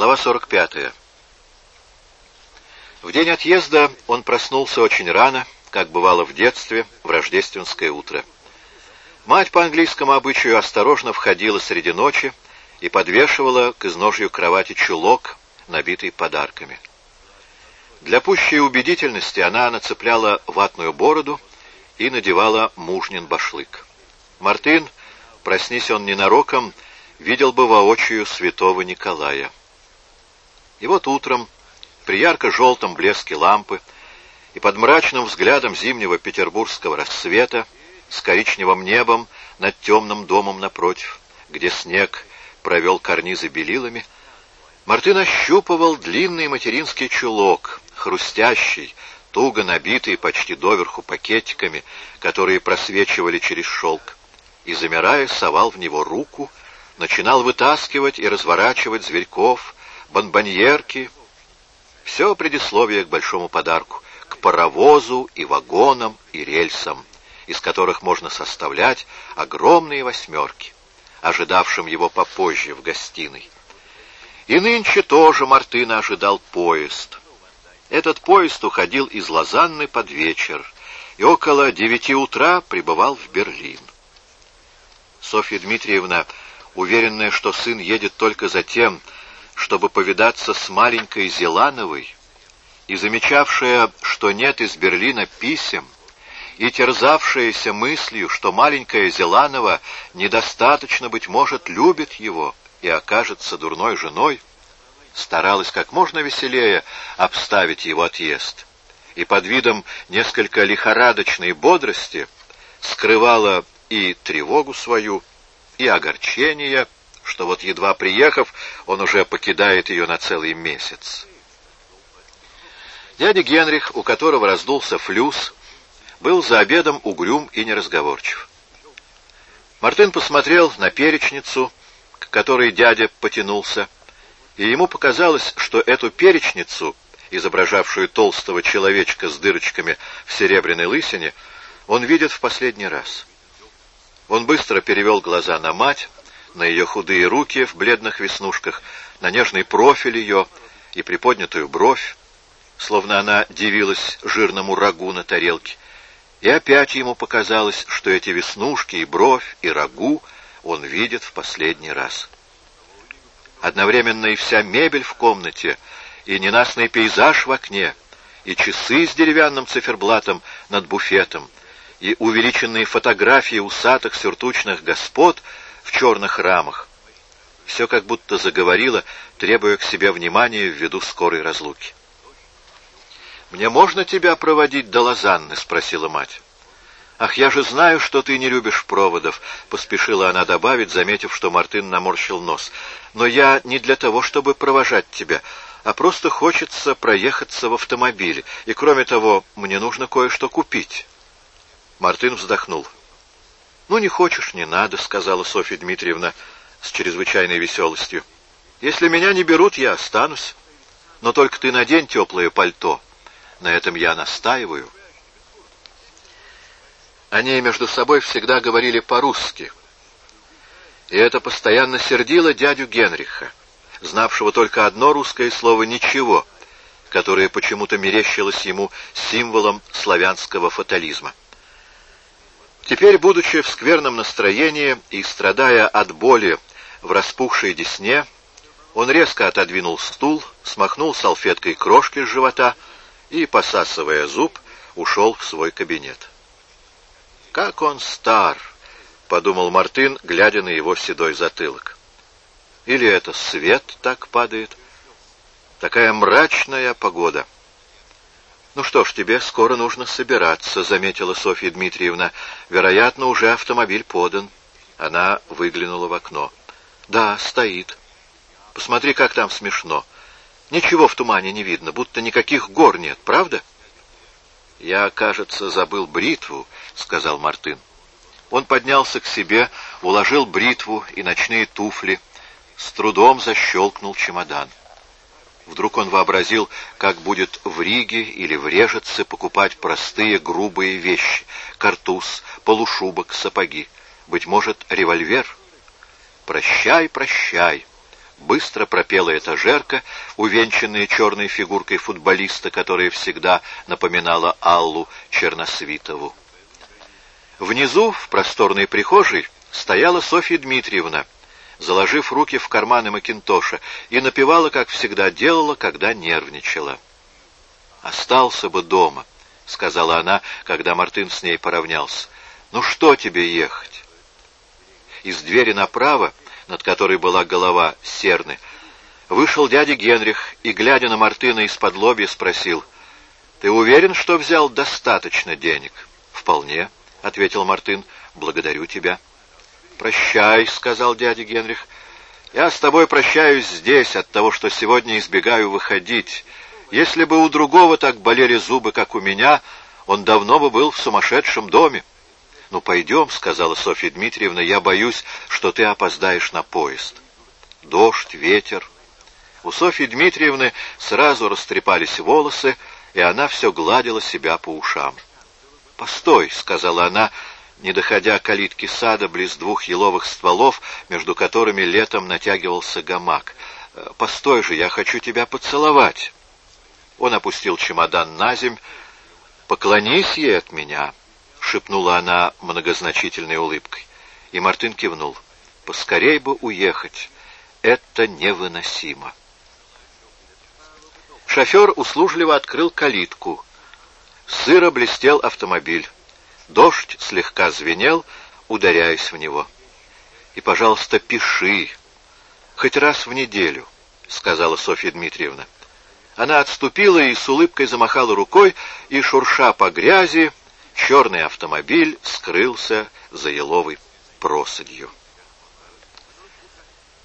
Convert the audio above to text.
Глава 45. В день отъезда он проснулся очень рано, как бывало в детстве, в рождественское утро. Мать по английскому обычаю осторожно входила среди ночи и подвешивала к изножью кровати чулок, набитый подарками. Для пущей убедительности она нацепляла ватную бороду и надевала мужнин башлык. Мартын, проснись он ненароком, видел бы воочию святого Николая. И вот утром, при ярко-желтом блеске лампы и под мрачным взглядом зимнего петербургского рассвета, с коричневым небом над темным домом напротив, где снег провел карнизы белилами, Мартын ощупывал длинный материнский чулок, хрустящий, туго набитый почти доверху пакетиками, которые просвечивали через шелк, и, замирая, совал в него руку, начинал вытаскивать и разворачивать зверьков, бонбоньерки, все предисловие к большому подарку, к паровозу и вагонам и рельсам, из которых можно составлять огромные восьмерки, ожидавшим его попозже в гостиной. И нынче тоже Мартына ожидал поезд. Этот поезд уходил из Лозанны под вечер и около девяти утра прибывал в Берлин. Софья Дмитриевна, уверенная, что сын едет только за тем, чтобы повидаться с маленькой Зелановой, и замечавшая, что нет из Берлина писем, и терзавшаяся мыслью, что маленькая Зеланова недостаточно, быть может, любит его и окажется дурной женой, старалась как можно веселее обставить его отъезд, и под видом несколько лихорадочной бодрости скрывала и тревогу свою, и огорчение, что вот едва приехав, он уже покидает ее на целый месяц. Дядя Генрих, у которого раздулся флюс, был за обедом угрюм и неразговорчив. Мартын посмотрел на перечницу, к которой дядя потянулся, и ему показалось, что эту перечницу, изображавшую толстого человечка с дырочками в серебряной лысине, он видит в последний раз. Он быстро перевел глаза на мать, на ее худые руки в бледных веснушках, на нежный профиль ее и приподнятую бровь, словно она дивилась жирному рагу на тарелке. И опять ему показалось, что эти веснушки и бровь, и рагу он видит в последний раз. Одновременно и вся мебель в комнате, и ненастный пейзаж в окне, и часы с деревянным циферблатом над буфетом, и увеличенные фотографии усатых сюртучных господ — в черных рамах. Все как будто заговорило, требуя к себе внимания ввиду скорой разлуки. «Мне можно тебя проводить до Лозанны?» — спросила мать. «Ах, я же знаю, что ты не любишь проводов», — поспешила она добавить, заметив, что Мартын наморщил нос. «Но я не для того, чтобы провожать тебя, а просто хочется проехаться в автомобиле, и, кроме того, мне нужно кое-что купить». Мартын вздохнул. «Ну, не хочешь, не надо», — сказала Софья Дмитриевна с чрезвычайной веселостью. «Если меня не берут, я останусь. Но только ты надень теплое пальто. На этом я настаиваю». Они между собой всегда говорили по-русски. И это постоянно сердило дядю Генриха, знавшего только одно русское слово «ничего», которое почему-то мерещилось ему символом славянского фатализма. Теперь, будучи в скверном настроении и страдая от боли в распухшей десне, он резко отодвинул стул, смахнул салфеткой крошки с живота и, посасывая зуб, ушел в свой кабинет. «Как он стар!» — подумал Мартын, глядя на его седой затылок. «Или это свет так падает? Такая мрачная погода!» «Ну что ж, тебе скоро нужно собираться», — заметила Софья Дмитриевна. «Вероятно, уже автомобиль подан». Она выглянула в окно. «Да, стоит. Посмотри, как там смешно. Ничего в тумане не видно, будто никаких гор нет, правда?» «Я, кажется, забыл бритву», — сказал Мартын. Он поднялся к себе, уложил бритву и ночные туфли, с трудом защелкнул чемодан. Вдруг он вообразил, как будет в Риге или в Режице покупать простые грубые вещи — картуз, полушубок, сапоги. Быть может, револьвер? «Прощай, прощай», — Быстро пропела этажерка, увенчанная черной фигуркой футболиста, которая всегда напоминала Аллу Черносвитову. Внизу, в просторной прихожей, стояла Софья Дмитриевна, заложив руки в карманы Макинтоша, и напевала, как всегда делала, когда нервничала. «Остался бы дома», — сказала она, когда Мартын с ней поравнялся. «Ну что тебе ехать?» Из двери направо над которой была голова серны, вышел дядя Генрих и, глядя на Мартына из-под лобья, спросил, «Ты уверен, что взял достаточно денег?» «Вполне», — ответил Мартын, — «благодарю тебя». «Прощай», — сказал дядя Генрих. «Я с тобой прощаюсь здесь от того, что сегодня избегаю выходить. Если бы у другого так болели зубы, как у меня, он давно бы был в сумасшедшем доме». «Ну, пойдем», — сказала Софья Дмитриевна, — «я боюсь, что ты опоздаешь на поезд». Дождь, ветер. У Софьи Дмитриевны сразу растрепались волосы, и она все гладила себя по ушам. «Постой», — сказала она, не доходя калитки сада близ двух еловых стволов, между которыми летом натягивался гамак. «Постой же, я хочу тебя поцеловать». Он опустил чемодан на земь. «Поклонись ей от меня», — шепнула она многозначительной улыбкой. И Мартын кивнул. «Поскорей бы уехать. Это невыносимо». Шофер услужливо открыл калитку. Сыро блестел автомобиль. Дождь слегка звенел, ударяясь в него. «И, пожалуйста, пиши. Хоть раз в неделю», — сказала Софья Дмитриевна. Она отступила и с улыбкой замахала рукой, и, шурша по грязи, черный автомобиль скрылся за еловой просадью.